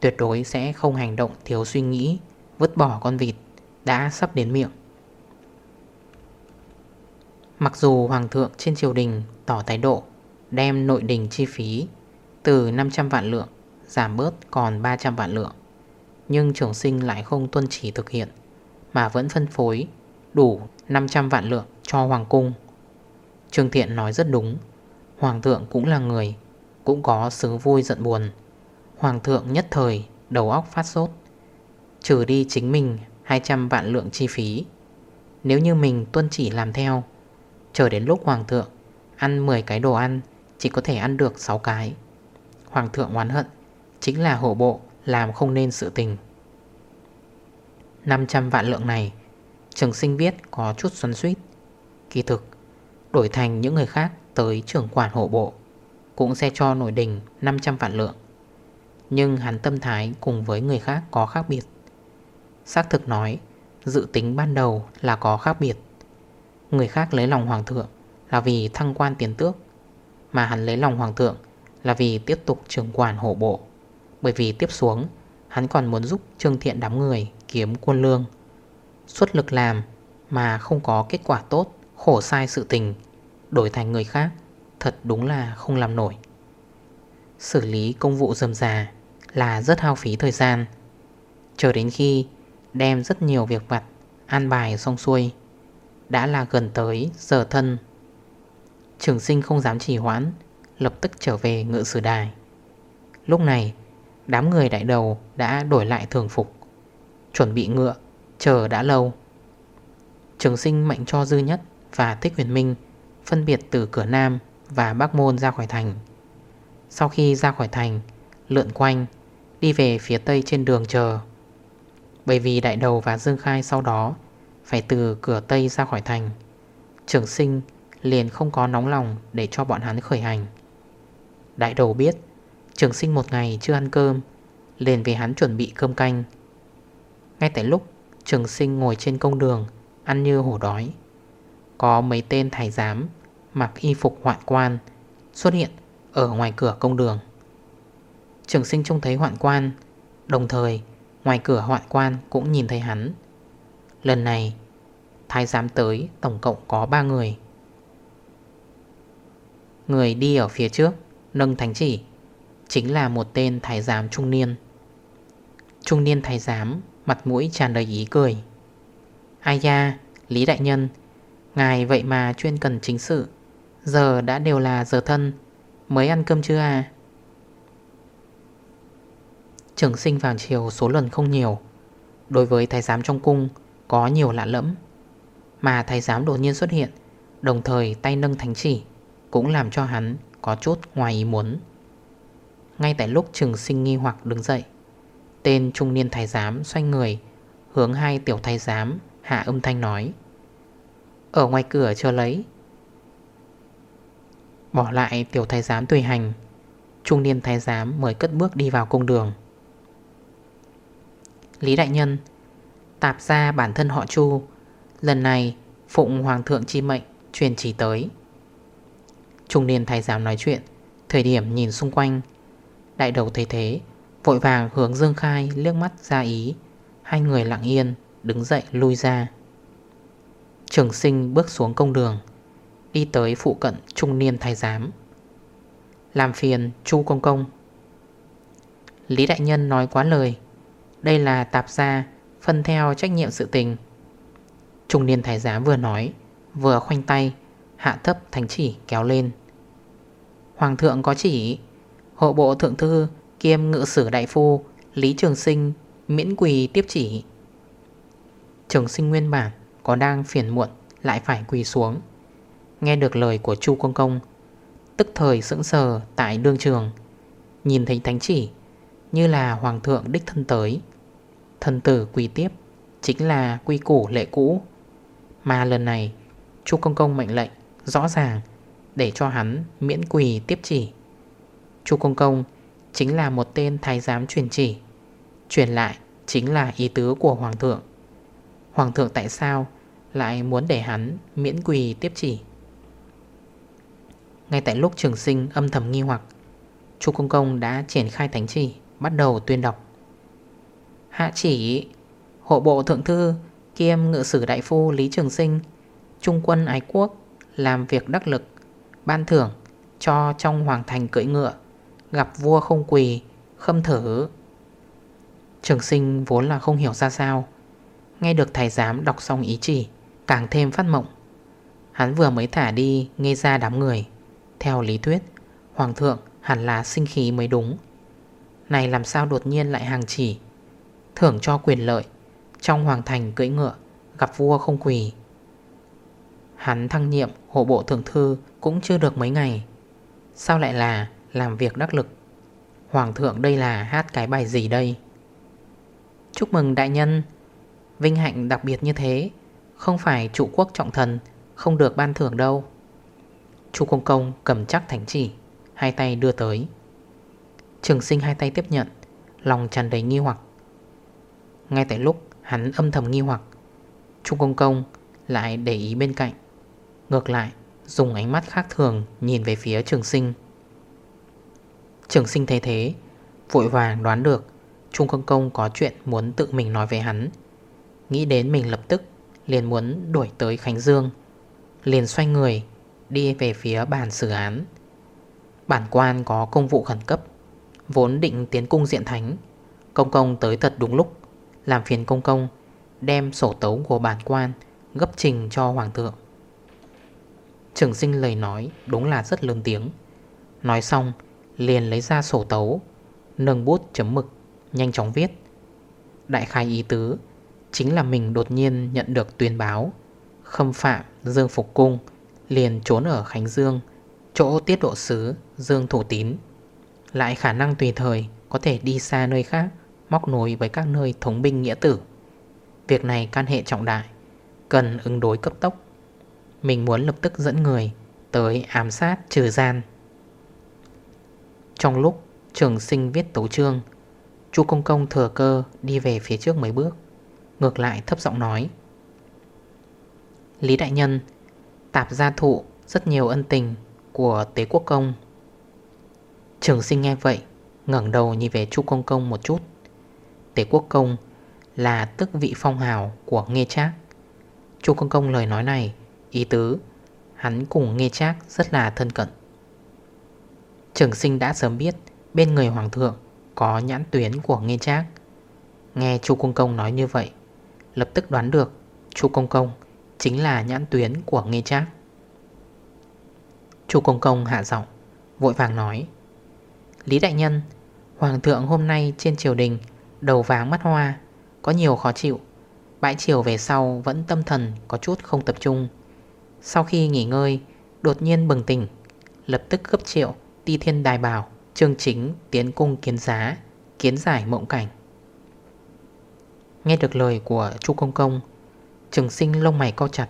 Tuyệt đối sẽ không hành động thiếu suy nghĩ, Vứt bỏ con vịt Đã sắp đến miệng. Mặc dù Hoàng thượng trên triều đình tỏ thái độ Đem nội đình chi phí Từ 500 vạn lượng Giảm bớt còn 300 vạn lượng, Nhưng trường sinh lại không tuân chỉ thực hiện Mà vẫn phân phối Đủ 500 vạn lượng cho Hoàng cung. Trương Thiện nói rất đúng, Hoàng thượng cũng là người, Cũng có sứ vui giận buồn Hoàng thượng nhất thời, đầu óc phát sốt. Trừ đi chính mình 200 vạn lượng chi phí. Nếu như mình tuân chỉ làm theo, Chờ đến lúc hoàng thượng Ăn 10 cái đồ ăn, Chỉ có thể ăn được 6 cái. Hoàng thượng oán hận, Chính là hổ bộ, làm không nên sự tình. 500 vạn lượng này, Trường sinh biết có chút xoắn suýt Kỳ thực, Đổi thành những người khác tới trưởng quản hộ bộ, Cũng sẽ cho nổi đình 500 vạn lượng. Nhưng hắn tâm thái cùng với người khác có khác biệt. Xác thực nói, Dự tính ban đầu là có khác biệt. Người khác lấy lòng hoàng thượng Là vì thăng quan tiến tước, Mà hắn lấy lòng hoàng thượng Là vì tiếp tục trưởng quản hộ bộ. Bởi vì tiếp xuống, Hắn còn muốn giúp trương thiện đám người Kiếm quân lương. Xuất lực làm mà không có kết quả tốt, Khổ sai sự tình, Đổi thành người khác, Thật đúng là không làm nổi. Xử lý công vụ dầm già là rất hao phí thời gian. Chờ đến khi Đem rất nhiều việc vặt An bài xong xuôi, Đã là gần tới giờ thân. Trường sinh không dám trì hoãn, Lập tức trở về ngự sử đài. Lúc này, Đám người đại đầu đã đổi lại thường phục, Chuẩn bị ngựa, Chờ đã lâu. Trường sinh mệnh cho Dư Nhất Và Thích Huyền Minh Phân biệt từ cửa Nam và Bắc Môn ra khỏi thành. Sau khi ra khỏi thành, Lượn quanh Đi về phía Tây trên đường chờ. Bởi vì đại đầu và Dương Khai sau đó Phải từ cửa Tây ra khỏi thành. Trường sinh liền không có nóng lòng Để cho bọn hắn khởi hành. Đại đầu biết Trường sinh một ngày chưa ăn cơm, Liền về hắn chuẩn bị cơm canh. Ngay tại lúc Trường sinh ngồi trên công đường, Ăn như hổ đói, Có mấy tên thầy giám Mặc y phục hoạn quan Xuất hiện ở ngoài cửa công đường. Trường sinh trông thấy hoạn quan. Đồng thời, Ngoài cửa hoạn quan cũng nhìn thấy hắn. Lần này, Thái giám tới, tổng cộng có 3 người. Người đi ở phía trước, Nâng thánh chỉ, Chính là một tên thái giám trung niên. Trung niên thái giám, Mặt mũi tràn đầy ý cười. Ai da, Lý Đại Nhân, Ngài vậy mà chuyên cần chính sự. Giờ đã đều là giờ thân, Mới ăn cơm chưa à? Trường sinh vào chiều số lần không nhiều. Đối với thái giám trong cung, Có nhiều lạ lẫm. Mà thái giám đột nhiên xuất hiện, Đồng thời tay nâng thánh chỉ, Cũng làm cho hắn có chút ngoài ý muốn. Ngay tại lúc trường sinh nghi hoặc đứng dậy, Tên trung niên thái giám xoay người, Hướng hai tiểu thái giám Hạ âm thanh nói, Ở ngoài cửa chờ lấy. Bỏ lại tiểu thái giám tùy hành, Trung niên thái giám mới cất bước đi vào cung đường. Lý Đại Nhân, Tạp ra bản thân họ Chu. Lần này, Phụng Hoàng thượng chi mệnh Truyền chỉ tới. Trung niên thái giám nói chuyện, Thời điểm nhìn xung quanh. Đại đầu thấy thế, Vội vàng hướng Dương Khai liếc mắt ra ý. Hai người lặng yên, Đứng dậy lui ra. Trường sinh bước xuống công đường, Đi tới phụ cận trung niên thái giám. Làm phiền Chu Công Công. Lý Đại Nhân nói quá lời đây là tạp gia, Phân theo trách nhiệm sự tình. Trung niên thái giám vừa nói, Vừa khoanh tay, Hạ thấp thánh chỉ kéo lên. Hoàng thượng có chỉ, Hộ bộ thượng thư Kiêm ngự sử đại phu Lý Trường Sinh miễn quỳ tiếp chỉ. Trường sinh nguyên bản Có đang phiền muộn Lại phải quỳ xuống. Nghe được lời của Chu Công Công, Tức thời sững sờ tại đương trường, Nhìn thấy thánh chỉ Như là hoàng thượng đích thân tới. Thần tử quỳ tiếp, Chính là quy củ lệ cũ. Mà lần này, Chu Công Công mệnh lệnh rõ ràng Để cho hắn miễn quỳ tiếp chỉ. Chu Công Công Chính là một tên thái giám truyền chỉ, Truyền lại chính là ý tứ của Hoàng thượng. Hoàng thượng tại sao Lại muốn để hắn miễn quỳ tiếp chỉ? Ngay tại lúc trường sinh âm thầm nghi hoặc, Chu Công Công đã triển khai thánh chỉ, Bắt đầu tuyên đọc. Hạ chỉ, Hộ bộ thượng thư, Kiêm ngự sử đại phu Lý Trường Sinh, Trung quân ái quốc, Làm việc đắc lực, Ban thưởng cho trong hoàng thành cưỡi ngựa, Gặp vua không quỳ, Khâm thử. Trường sinh vốn là không hiểu ra sao, Nghe được thầy giám đọc xong ý chỉ, Càng thêm phát mộng. Hắn vừa mới thả đi nghe ra đám người, Theo lý thuyết, Hoàng thượng hẳn là sinh khí mới đúng. Này làm sao đột nhiên lại hàng chỉ? Thưởng cho quyền lợi. Trong hoàng thành cưỡi ngựa, Gặp vua không quỳ. Hắn thăng nhiệm, hộ bộ thượng thư Cũng chưa được mấy ngày. Sao lại là làm việc đắc lực? Hoàng thượng đây là hát cái bài gì đây? Chúc mừng đại nhân. Vinh hạnh đặc biệt như thế. Không phải trụ quốc trọng thần, Không được ban thưởng đâu. Chu Công Công cầm chắc thánh chỉ, Hai tay đưa tới. Trường sinh hai tay tiếp nhận, Lòng tràn đầy nghi hoặc. Ngay tại lúc hắn âm thầm nghi hoặc, trung Công Công lại để ý bên cạnh. Ngược lại, Dùng ánh mắt khác thường Nhìn về phía trường sinh. Trường sinh thấy thế, Vội vàng đoán được Trung Công Công có chuyện muốn tự mình nói về hắn. Nghĩ đến mình lập tức Liền muốn đuổi tới Khánh Dương, Liền xoay người Đi về phía bàn xử án. Bản quan có công vụ khẩn cấp, Vốn định tiến cung diện thánh, Công công tới thật đúng lúc. Làm phiền công công, Đem sổ tấu của bản quan Gấp trình cho hoàng thượng. Trường sinh lời nói Đúng là rất lớn tiếng. Nói xong, liền lấy ra sổ tấu, Nâng bút chấm mực, Nhanh chóng viết. Đại khai ý tứ, Chính là mình đột nhiên nhận được tuyên báo, Khâm phạm Dương Phục Cung, Liền trốn ở Khánh Dương, Chỗ tiết độ sứ Dương Thủ Tín. Lại khả năng tùy thời Có thể đi xa nơi khác. Móc nối với các nơi thống binh nghĩa tử. Việc này can hệ trọng đại, Cần ứng đối cấp tốc. Mình muốn lập tức dẫn người Tới ám sát trừ gian. Trong lúc trường sinh viết tấu trương Chu Công Công thừa cơ đi về phía trước mấy bước, Ngược lại thấp giọng nói, Lý Đại Nhân, Tạp gia thụ rất nhiều ân tình Của tế quốc công. Trường sinh nghe vậy, ngẩng đầu nhìn về Chu Công Công một chút. Tế quốc công Là tức vị phong hào của Nghê Trác. Chu Công Công lời nói này, Ý tứ, Hắn cùng Nghê Trác rất là thân cận. Trường sinh đã sớm biết Bên người Hoàng thượng Có nhãn tuyến của Nghê Trác. Nghe Chu Công Công nói như vậy, Lập tức đoán được Chu Công Công chính là nhãn tuyến của Nghê Trác. Chu Công Công hạ giọng, Vội vàng nói, Lý Đại Nhân, Hoàng thượng hôm nay trên triều đình Đầu váng mắt hoa, Có nhiều khó chịu. Bãi chiều về sau vẫn tâm thần có chút không tập trung. Sau khi nghỉ ngơi, Đột nhiên bừng tỉnh, Lập tức gấp triệu Ti thiên đài bảo Trương chính, tiến cung kiến giá, Kiến giải mộng cảnh. Nghe được lời của Chu Công Công, Trường sinh lông mày co chặt.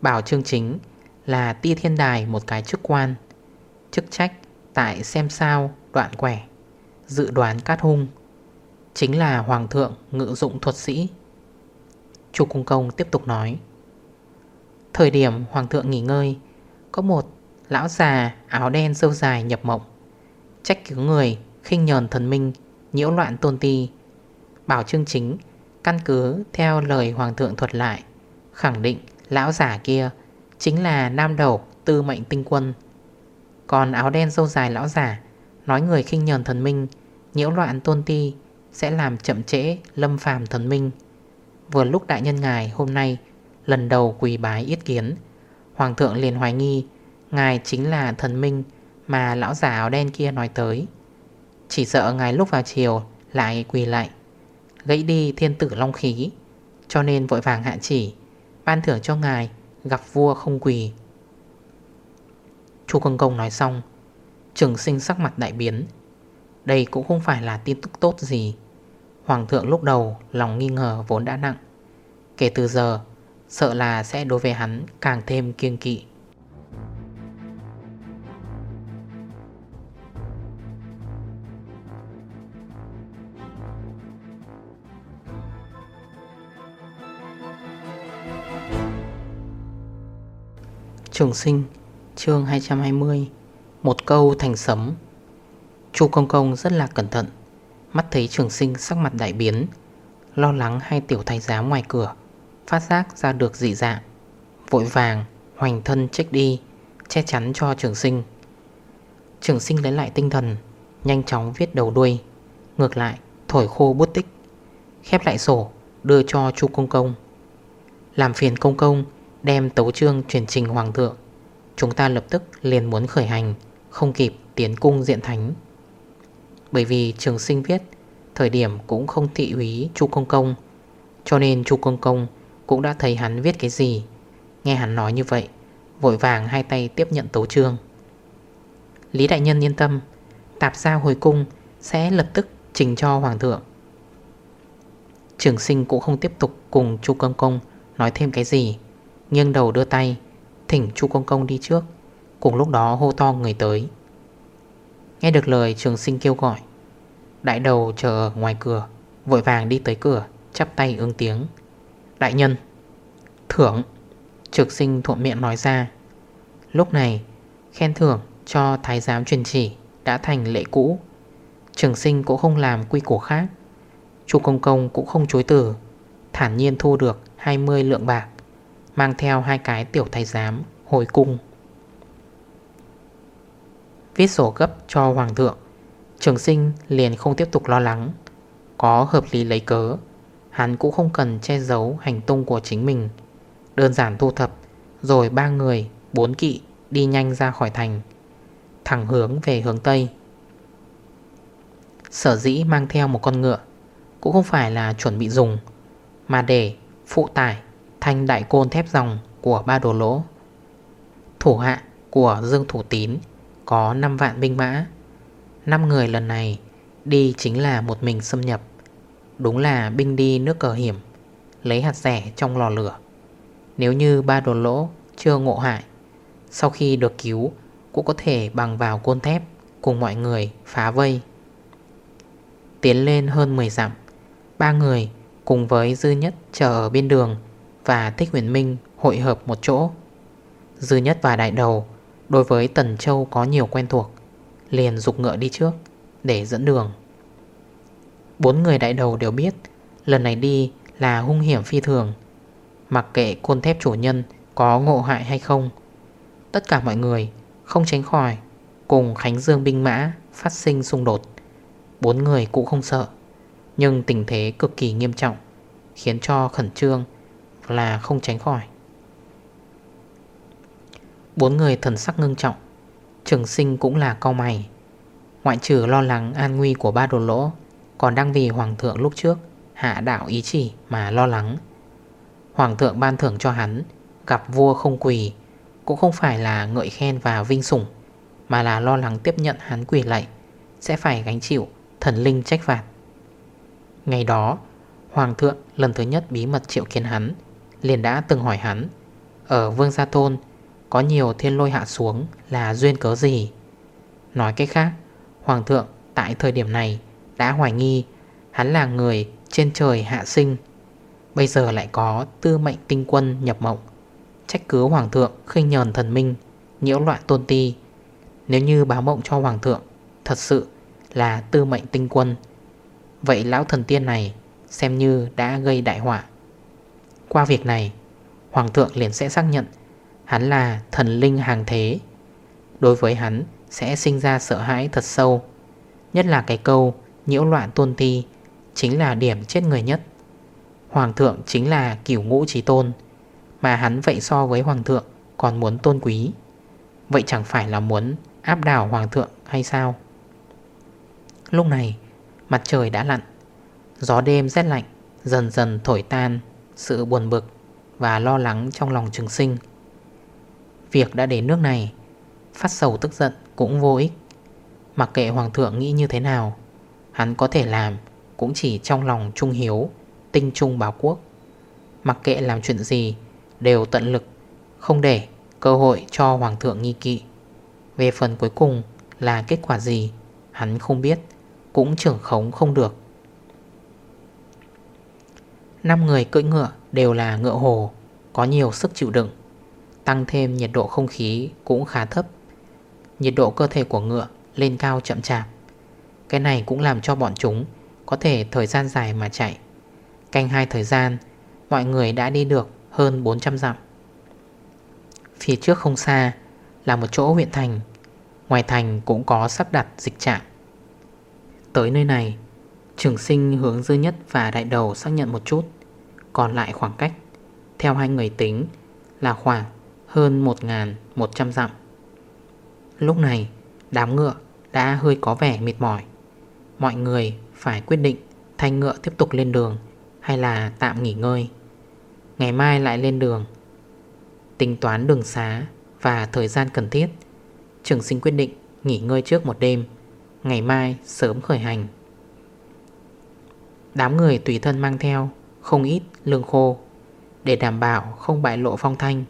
Bảo Trương Chính là ti thiên đài một cái chức quan, Chức trách tại xem sao đoạn quẻ, Dự đoán cát hung. Chính là Hoàng thượng ngự dụng thuật sĩ. Chu Cung Công tiếp tục nói, Thời điểm Hoàng thượng nghỉ ngơi, Có một lão già áo đen dâu dài nhập mộng, Trách cứu người khinh nhờn thần minh, Nhiễu loạn tôn ti, Bảo chương chính, Căn cứ theo lời Hoàng thượng thuật lại, Khẳng định lão giả kia Chính là nam đầu tư mệnh tinh quân. Còn áo đen dâu dài lão giả Nói người khinh nhờn thần minh, Nhiễu loạn tôn ti sẽ làm chậm trễ lâm phàm thần minh. Vừa lúc đại nhân ngài hôm nay Lần đầu quỳ bái yết kiến, Hoàng thượng liền hoài nghi Ngài chính là thần minh Mà lão giả áo đen kia nói tới. Chỉ sợ ngài lúc vào chiều Lại quỳ lại, Gãy đi thiên tử long khí, Cho nên vội vàng hạ chỉ, Ban thưởng cho ngài gặp vua không quỳ. Chu Công Công nói xong, Trường sinh sắc mặt đại biến đây cũng không phải là tin tức tốt gì. Hoàng thượng lúc đầu lòng nghi ngờ vốn đã nặng. Kể từ giờ, Sợ là sẽ đối với hắn càng thêm kiêng kỵ. Trường sinh, chương 220 Một câu thành sấm. Chu Công Công rất là cẩn thận. Mắt thấy trường sinh sắc mặt đại biến, Lo lắng hai tiểu thái giám ngoài cửa, Phát giác ra được dị dạng, Vội vàng, hoành thân trách đi, Che chắn cho trường sinh. Trường sinh lấy lại tinh thần, Nhanh chóng viết đầu đuôi, Ngược lại, thổi khô bút tích, Khép lại sổ, đưa cho chu công công. Làm phiền công công Đem tấu trương truyền trình hoàng thượng. Chúng ta lập tức liền muốn khởi hành, Không kịp tiến cung diện thánh. Bởi vì trường sinh viết, Thời điểm cũng không thị úy chu công công. Cho nên chu công công cũng đã thấy hắn viết cái gì. Nghe hắn nói như vậy, Vội vàng hai tay tiếp nhận tấu trương Lý Đại Nhân yên tâm, Tạp giao hồi cung Sẽ lập tức trình cho Hoàng thượng. Trường sinh cũng không tiếp tục Cùng chu Công Công nói thêm cái gì, Nghiêng đầu đưa tay, Thỉnh chu Công Công đi trước. Cùng lúc đó hô to người tới. Nghe được lời, trường sinh kêu gọi. Đại đầu chờ ngoài cửa, Vội vàng đi tới cửa, Chắp tay ứng tiếng. Đại nhân, Thưởng. Trực sinh thuận miệng nói ra. Lúc này, khen thưởng cho thái giám truyền chỉ Đã thành lệ cũ. Trường sinh cũng không làm quy củ khác. Chu công công cũng không chối từ, Thản nhiên thu được 20 lượng bạc, Mang theo hai cái tiểu thái giám Hồi cung. Viết sổ gấp cho hoàng thượng. Trường sinh liền không tiếp tục lo lắng. Có hợp lý lấy cớ Hắn cũng không cần che giấu hành tung của chính mình. Đơn giản thu thập Rồi ba người, bốn kỵ đi nhanh ra khỏi thành. Thẳng hướng về hướng Tây. Sở dĩ mang theo một con ngựa Cũng không phải là chuẩn bị dùng Mà để phụ tải thanh đại côn thép dòng của ba đồ lỗ Thủ hạ của Dương Thủ Tín có 5 vạn binh mã. 5 người lần này đi chính là một mình xâm nhập. Đúng là binh đi nước cờ hiểm, Lấy hạt rẻ trong lò lửa. Nếu như ba đồn lỗ chưa ngộ hại, Sau khi được cứu Cũng có thể bằng vào côn thép Cùng mọi người phá vây. Tiến lên hơn 10 dặm, Ba người cùng với Dư Nhất chờ ở bên đường Và Thích Huyền Minh hội hợp một chỗ. Dư Nhất và Đại Đầu Đối với Tần Châu có nhiều quen thuộc, Liền dục ngựa đi trước, Để dẫn đường. Bốn người đại đầu đều biết, Lần này đi là hung hiểm phi thường. Mặc kệ côn thép chủ nhân Có ngộ hại hay không, Tất cả mọi người không tránh khỏi Cùng Khánh Dương binh mã Phát sinh xung đột. Bốn người cũng không sợ, Nhưng tình thế cực kỳ nghiêm trọng, Khiến cho khẩn trương Là không tránh khỏi. Bốn người thần sắc ngưng trọng. Trường sinh cũng là cao mày. Ngoại trừ lo lắng an nguy của ba đồ lỗ, còn đang vì Hoàng thượng lúc trước Hạ đạo ý chỉ mà lo lắng. Hoàng thượng ban thưởng cho hắn, Gặp vua không quỳ, Cũng không phải là ngợi khen và vinh sủng, Mà là lo lắng tiếp nhận hắn quỳ lạy, Sẽ phải gánh chịu Thần linh trách phạt. Ngày đó, Hoàng thượng lần thứ nhất bí mật triệu kiến hắn, Liền đã từng hỏi hắn, Ở Vương Gia thôn có nhiều thiên lôi hạ xuống là duyên cớ gì? Nói cách khác, Hoàng thượng tại thời điểm này đã hoài nghi Hắn là người trên trời hạ sinh. Bây giờ lại có tư mệnh tinh quân nhập mộng, Trách cứ hoàng thượng khinh nhờn thần minh, Nhiễu loạn tôn ti. Nếu như báo mộng cho hoàng thượng, Thật sự là tư mệnh tinh quân. Vậy lão thần tiên này Xem như đã gây đại họa. Qua việc này, Hoàng thượng liền sẽ xác nhận Hắn là thần linh hàng thế. Đối với hắn, Sẽ sinh ra sợ hãi thật sâu. Nhất là cái câu, nhiễu loạn tôn ti, Chính là điểm chết người nhất. Hoàng thượng chính là kiểu ngũ trí tôn, Mà hắn vậy so với hoàng thượng Còn muốn tôn quý. Vậy chẳng phải là muốn áp đảo hoàng thượng hay sao? Lúc này, Mặt trời đã lặn. Gió đêm rét lạnh, Dần dần thổi tan Sự buồn bực Và lo lắng trong lòng trường sinh. Việc đã đến nước này, Phát sầu tức giận cũng vô ích. Mặc kệ hoàng thượng nghĩ như thế nào, Hắn có thể làm Cũng chỉ trong lòng trung hiếu, Tinh trung báo quốc. Mặc kệ làm chuyện gì, Đều tận lực, Không để cơ hội cho hoàng thượng nghi kỵ. Về phần cuối cùng là kết quả gì, Hắn không biết, Cũng trưởng khống không được. 5 người cưỡi ngựa đều là ngựa hồ, Có nhiều sức chịu đựng. Tăng thêm nhiệt độ không khí cũng khá thấp. Nhiệt độ cơ thể của ngựa lên cao chậm chạp. Cái này cũng làm cho bọn chúng Có thể thời gian dài mà chạy. Canh hai thời gian, Mọi người đã đi được hơn 400 dặm. Phía trước không xa Là một chỗ huyện thành. Ngoài thành cũng có sắp đặt dịch trạng Tới nơi này, Trường sinh hướng dư nhất và đại đầu xác nhận một chút. Còn lại khoảng cách, Theo hai người tính, Là khoảng hơn 1.100 dặm. Lúc này, đám ngựa đã hơi có vẻ mệt mỏi. Mọi người phải quyết định thanh ngựa tiếp tục lên đường Hay là tạm nghỉ ngơi. Ngày mai lại lên đường. Tính toán đường xá và thời gian cần thiết, Trường sinh quyết định nghỉ ngơi trước một đêm, Ngày mai sớm khởi hành. Đám người tùy thân mang theo Không ít lương khô Để đảm bảo không bại lộ phong thanh.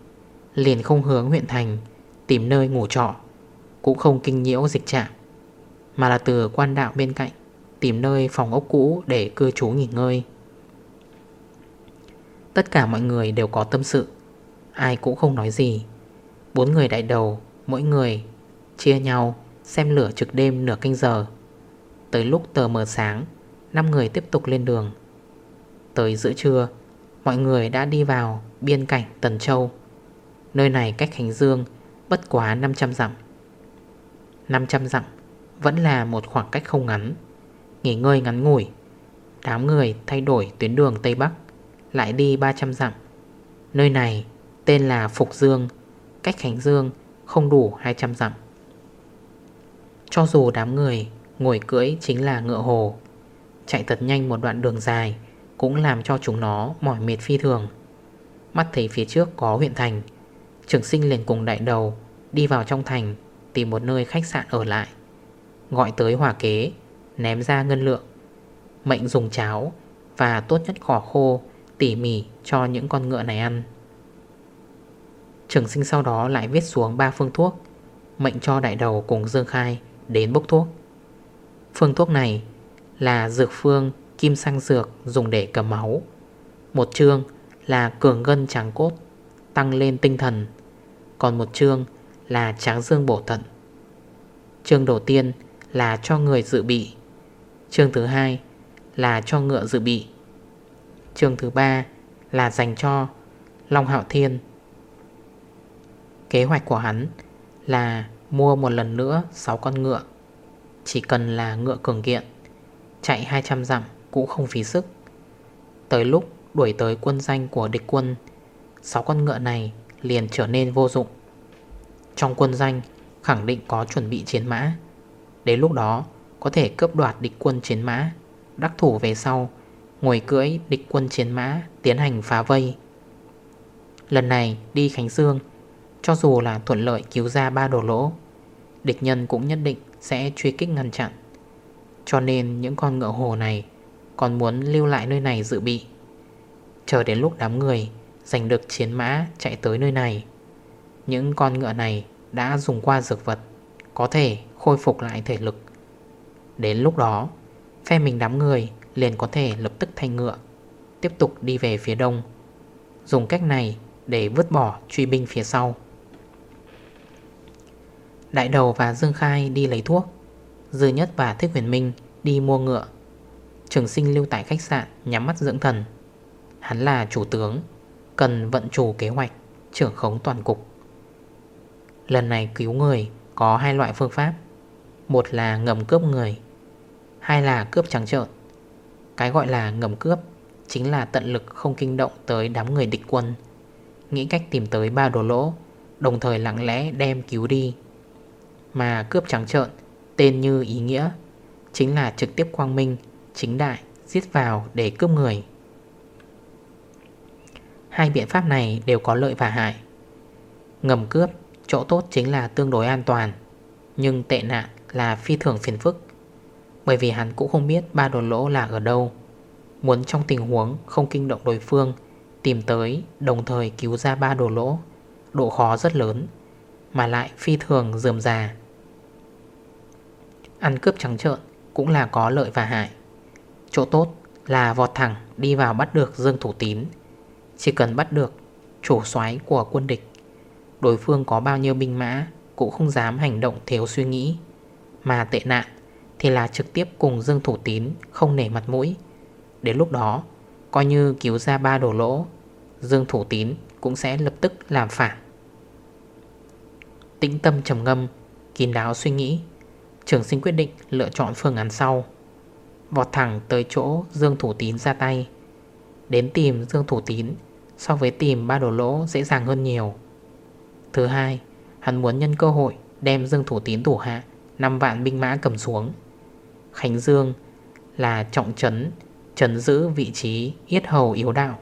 Liền không hướng huyện thành Tìm nơi ngủ trọ, Cũng không kinh nhiễu dịch trạm, Mà là từ quan đạo bên cạnh Tìm nơi phòng ốc cũ để cư trú nghỉ ngơi. Tất cả mọi người đều có tâm sự, Ai cũng không nói gì. Bốn người đại đầu, Mỗi người chia nhau Xem lửa trực đêm nửa canh giờ. Tới lúc tờ mờ sáng 5 người tiếp tục lên đường. Tới giữa trưa, Mọi người đã đi vào biên cảnh Tần Châu. Nơi này cách Khánh Dương Bất quá 500 dặm. 500 dặm Vẫn là một khoảng cách không ngắn. Nghỉ ngơi ngắn ngủi, Đám người thay đổi tuyến đường Tây Bắc, Lại đi 300 dặm. Nơi này tên là Phục Dương, Cách Khánh Dương không đủ 200 dặm. Cho dù đám người ngồi cưỡi chính là ngựa hồ, Chạy thật nhanh một đoạn đường dài Cũng làm cho chúng nó mỏi mệt phi thường. Mắt thấy phía trước có huyện thành Trường sinh liền cùng đại đầu Đi vào trong thành, Tìm một nơi khách sạn ở lại. Gọi tới hỏa kế, Ném ra ngân lượng, Mệnh dùng cháo Và tốt nhất cỏ khô, Tỉ mỉ cho những con ngựa này ăn. Trường sinh sau đó lại viết xuống 3 phương thuốc, Mệnh cho đại đầu cùng Dương Khai Đến bốc thuốc. Phương thuốc này là dược phương kim sang dược dùng để cầm máu, Một chương là cường gân trắng cốt, Tăng lên tinh thần. Còn một chương là tráng dương bổ thận. Chương đầu tiên là cho người dự bị. Chương thứ hai là cho ngựa dự bị. Chương thứ ba là dành cho Long Hạo Thiên. Kế hoạch của hắn là mua một lần nữa 6 con ngựa. Chỉ cần là ngựa cường kiện, Chạy 200 dặm cũng không phí sức. Tới lúc đuổi tới quân danh của địch quân 6 con ngựa này liền trở nên vô dụng. Trong quân danh khẳng định có chuẩn bị chiến mã. Đến lúc đó, có thể cướp đoạt địch quân chiến mã, Đắc thủ về sau, Ngồi cưỡi địch quân chiến mã Tiến hành phá vây. Lần này đi Khánh Dương Cho dù là thuận lợi cứu ra ba đồ lỗ, Địch nhân cũng nhất định sẽ truy kích ngăn chặn. Cho nên những con ngựa hồ này Còn muốn lưu lại nơi này dự bị. Chờ đến lúc đám người Giành được chiến mã chạy tới nơi này. Những con ngựa này Đã dùng qua dược vật, Có thể khôi phục lại thể lực. Đến lúc đó, Phe mình đám người liền có thể lập tức thay ngựa, Tiếp tục đi về phía đông, Dùng cách này để vứt bỏ truy binh phía sau. Đại đầu và Dương Khai đi lấy thuốc. Dư Nhất và Thích Huyền Minh đi mua ngựa. Trường sinh lưu tại khách sạn nhắm mắt dưỡng thần. Hắn là chủ tướng. Cần vận chủ kế hoạch, Trưởng khống toàn cục. Lần này cứu người có hai loại phương pháp. Một là ngầm cướp người, Hai là cướp trắng trợn. Cái gọi là ngầm cướp Chính là tận lực không kinh động tới đám người địch quân, Nghĩ cách tìm tới ba đồ lỗ, Đồng thời lặng lẽ đem cứu đi. Mà cướp trắng trợn, Tên như ý nghĩa, Chính là trực tiếp quang minh, Chính đại, giết vào để cướp người. Hai biện pháp này đều có lợi và hại. Ngầm cướp, Chỗ tốt chính là tương đối an toàn, Nhưng tệ nạn là phi thường phiền phức. Bởi vì hắn cũng không biết ba đồ lỗ là ở đâu, Muốn trong tình huống không kinh động đối phương, Tìm tới, đồng thời cứu ra ba đồ lỗ, Độ khó rất lớn, Mà lại phi thường dườm già Ăn cướp trắng trợn cũng là có lợi và hại. Chỗ tốt là vọt thẳng đi vào bắt được Dương Thủ Tín chỉ cần bắt được chủ soái của quân địch, Đối phương có bao nhiêu binh mã Cũng không dám hành động thiếu suy nghĩ. Mà tệ nạn Thì là trực tiếp cùng Dương Thủ Tín Không nể mặt mũi. Đến lúc đó, Coi như cứu ra ba đổ lỗ, Dương Thủ Tín cũng sẽ lập tức làm phản. Tĩnh tâm trầm ngâm, Kín đáo suy nghĩ, Trường sinh quyết định lựa chọn phương án sau. Vọt thẳng tới chỗ Dương Thủ Tín ra tay. Đến tìm Dương Thủ Tín So với tìm ba đồ lỗ dễ dàng hơn nhiều. Thứ hai, Hắn muốn nhân cơ hội đem Dương Thủ Tín thủ hạ 5 vạn binh mã cầm xuống. Khánh Dương là trọng trấn Trấn giữ vị trí yết hầu yếu đạo,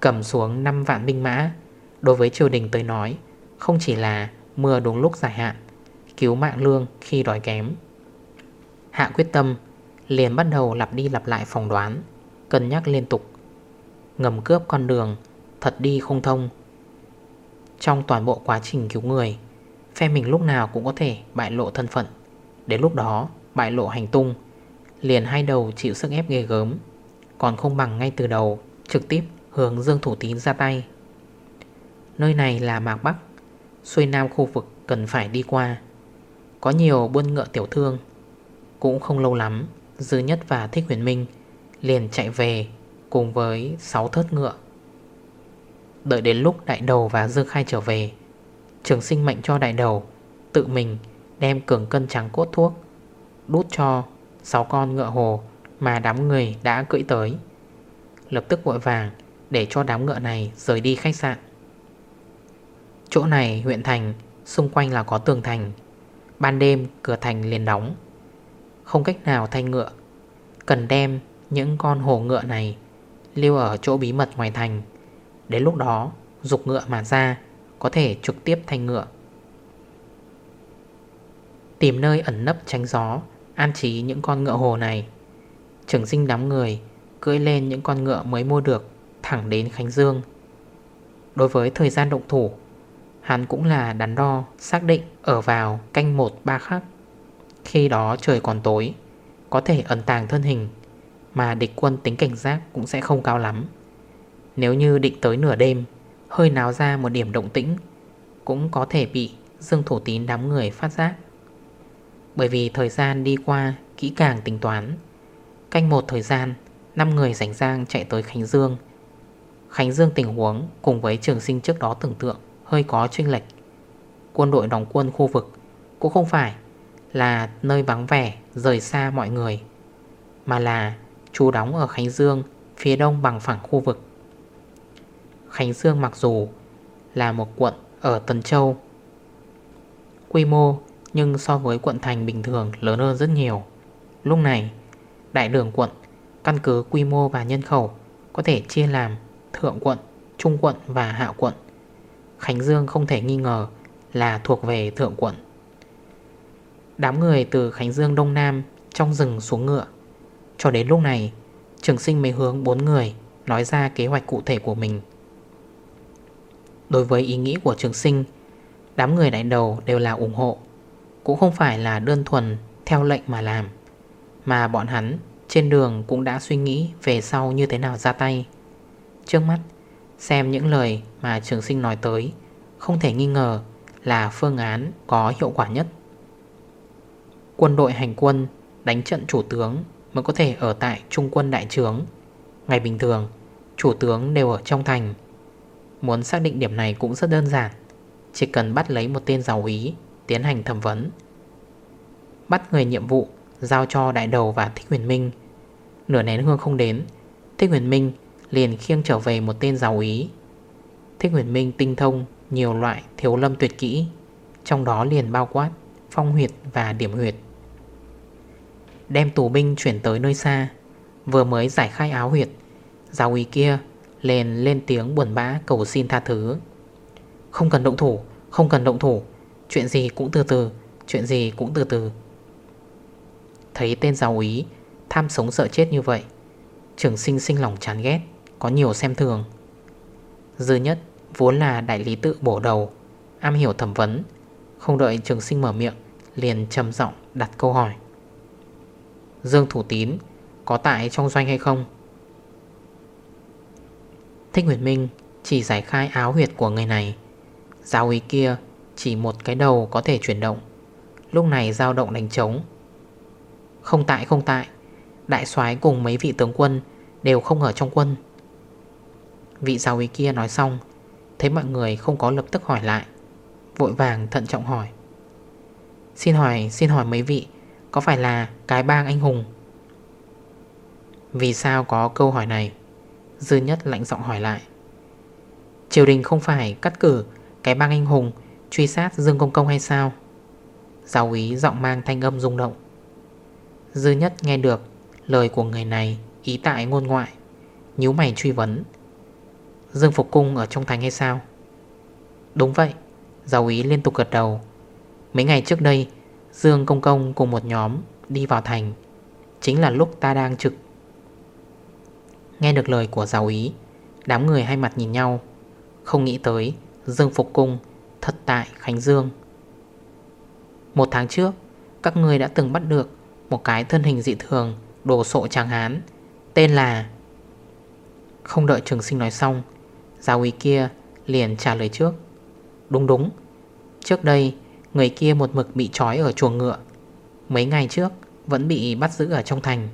Cầm xuống 5 vạn binh mã. Đối với triều đình tới nói, Không chỉ là mưa đúng lúc dài hạn, Cứu mạng lương khi đói kém. Hạ quyết tâm, Liền bắt đầu lặp đi lặp lại phòng đoán, Cân nhắc liên tục, Ngầm cướp con đường Thật đi không thông. Trong toàn bộ quá trình cứu người, Phe mình lúc nào cũng có thể bại lộ thân phận. Đến lúc đó, bại lộ hành tung, Liền hai đầu chịu sức ép ghê gớm, Còn không bằng ngay từ đầu Trực tiếp hướng Dương Thủ Tín ra tay. Nơi này là Mạc Bắc, Xuôi Nam khu vực cần phải đi qua. Có nhiều buôn ngựa tiểu thương, Cũng không lâu lắm, Dư Nhất và Thích Huyền Minh Liền chạy về cùng với 6 thớt ngựa. Đợi đến lúc đại đầu và Dương Khai trở về. Trường sinh mệnh cho đại đầu, Tự mình đem cường cân trắng cốt thuốc, Đút cho 6 con ngựa hồ Mà đám người đã cưỡi tới. Lập tức vội vàng Để cho đám ngựa này rời đi khách sạn. Chỗ này huyện thành, Xung quanh là có tường thành. Ban đêm cửa thành liền đóng. Không cách nào thay ngựa, Cần đem những con hồ ngựa này Lưu ở chỗ bí mật ngoài thành. Đến lúc đó, Dục ngựa mà ra Có thể trực tiếp thành ngựa. Tìm nơi ẩn nấp tránh gió, An trí những con ngựa hồ này. Trưởng sinh đám người Cưỡi lên những con ngựa mới mua được Thẳng đến Khánh Dương. Đối với thời gian động thủ, Hắn cũng là đắn đo, Xác định ở vào canh 1-3 khắc. Khi đó trời còn tối, Có thể ẩn tàng thân hình, Mà địch quân tính cảnh giác cũng sẽ không cao lắm. Nếu như định tới nửa đêm, Hơi náo ra một điểm động tĩnh, Cũng có thể bị Dương Thủ Tín đám người phát giác. Bởi vì thời gian đi qua Kỹ càng tính toán, Canh một thời gian 5 người rảnh rang chạy tới Khánh Dương. Khánh Dương tình huống cùng với trường sinh trước đó tưởng tượng hơi có chênh lệch. Quân đội đóng quân khu vực cũng không phải là nơi vắng vẻ, rời xa mọi người, Mà là chú đóng ở Khánh Dương phía đông bằng phẳng khu vực. Khánh Dương mặc dù là một quận ở Tân Châu Quy mô nhưng so với quận thành bình thường lớn hơn rất nhiều. Lúc này đại đường quận căn cứ quy mô và nhân khẩu có thể chia làm thượng quận, trung quận và hạ quận. Khánh Dương không thể nghi ngờ là thuộc về thượng quận. Đám người từ Khánh Dương Đông Nam trong rừng xuống ngựa. Cho đến lúc này Trường sinh mới hướng bốn người Nói ra kế hoạch cụ thể của mình. Đối với ý nghĩ của trường sinh. Đám người đại đầu đều là ủng hộ, Cũng không phải là đơn thuần Theo lệnh mà làm, Mà bọn hắn trên đường cũng đã suy nghĩ Về sau như thế nào ra tay. Trước mắt, Xem những lời mà trường sinh nói tới, Không thể nghi ngờ là phương án có hiệu quả nhất. Quân đội hành quân đánh trận chủ tướng mới có thể ở tại trung quân đại trướng. Ngày bình thường, chủ tướng đều ở trong thành Muốn xác định điểm này cũng rất đơn giản. Chỉ cần bắt lấy một tên giàu ý tiến hành thẩm vấn. Bắt người nhiệm vụ, Giao cho đại đầu và Thích Huyền Minh. Nửa nén hương không đến, Thích Huyền Minh liền khiêng trở về một tên giàu ý Thích Huyền Minh tinh thông Nhiều loại thiếu lâm tuyệt kỹ, Trong đó liền bao quát Phong huyệt và điểm huyệt. Đem tù binh chuyển tới nơi xa, Vừa mới giải khai áo huyệt, Giáo ý kia lên lên tiếng buồn bã cầu xin tha thứ. Không cần động thủ, Không cần động thủ. Chuyện gì cũng từ từ, Chuyện gì cũng từ từ. Thấy tên giáo ý Tham sống sợ chết như vậy, Trường sinh sinh lòng chán ghét, Có nhiều xem thường. Dư nhất vốn là đại lý tự bổ đầu, Am hiểu thẩm vấn. Không đợi trường sinh mở miệng, Liền trầm giọng đặt câu hỏi. Dương Thủ Tín Có tại trong doanh hay không? Thích Nguyệt Minh Chỉ giải khai áo huyệt của người này. Giáo ý kia Chỉ một cái đầu có thể chuyển động. Lúc này dao động đánh trống. Không tại không tại. Đại soái cùng mấy vị tướng quân Đều không ở trong quân. Vị giáo ý kia nói xong Thấy mọi người không có lập tức hỏi lại Vội vàng thận trọng hỏi. Xin hỏi, xin hỏi mấy vị Có phải là cái bang anh hùng? Vì sao có câu hỏi này? Dư nhất lạnh giọng hỏi lại. Triều đình không phải cắt cử Cái bang anh hùng, Truy sát Dương Công Công hay sao? Giáo ý giọng mang thanh âm rung động. Dư nhất nghe được Lời của người này, ý tại ngôn ngoại, nhíu mày truy vấn. Dương Phục Cung ở trong thành hay sao? Đúng vậy, Giáo ý liên tục gật đầu. Mấy ngày trước đây, Dương Công Công cùng một nhóm đi vào thành. Chính là lúc ta đang trực Nghe được lời của giáo ý, Đám người hai mặt nhìn nhau. Không nghĩ tới, Dương Phục Cung Thật tại, Khánh Dương. Một tháng trước, Các người đã từng bắt được Một cái thân hình dị thường, Đồ sộ tràng hán, Tên là Không đợi trường sinh nói xong, Giáo ý kia liền trả lời trước. Đúng đúng, Trước đây người kia một mực bị trói ở chuồng ngựa, Mấy ngày trước vẫn bị bắt giữ ở trong thành.